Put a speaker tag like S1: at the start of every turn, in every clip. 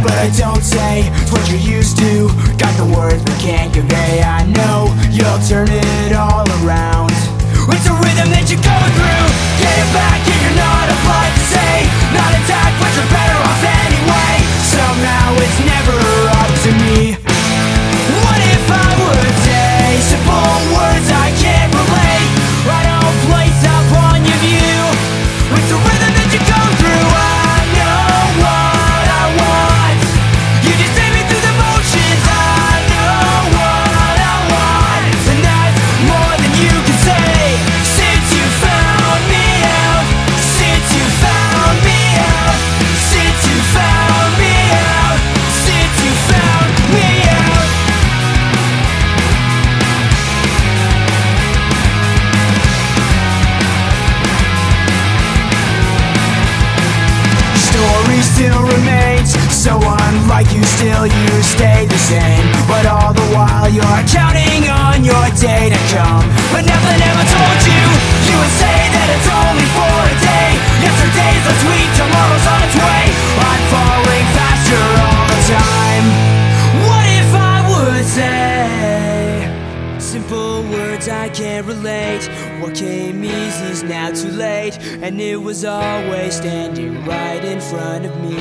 S1: but I don't say it's what you're used to. Got the words but can't convey. I know you'll turn it all around. It's a rhythm that you're going through. Get it still remains. So unlike you still you stay the same. But all the while you're counting on your day to come. But nothing ever told you. You would say that it's only for a day. Yesterday's last week, tomorrow's on its way. I'm falling faster all the time. What if I would say Simple words I can't relate. What came easy is now too late, and it was always standing right in front of me.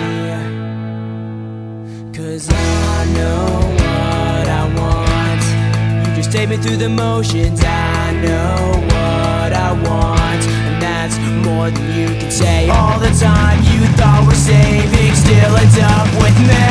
S1: Cause I know what I want. You just take me through the motions. I know what I want, and that's more than you can say. All the time you thought we're saving still ends up with memories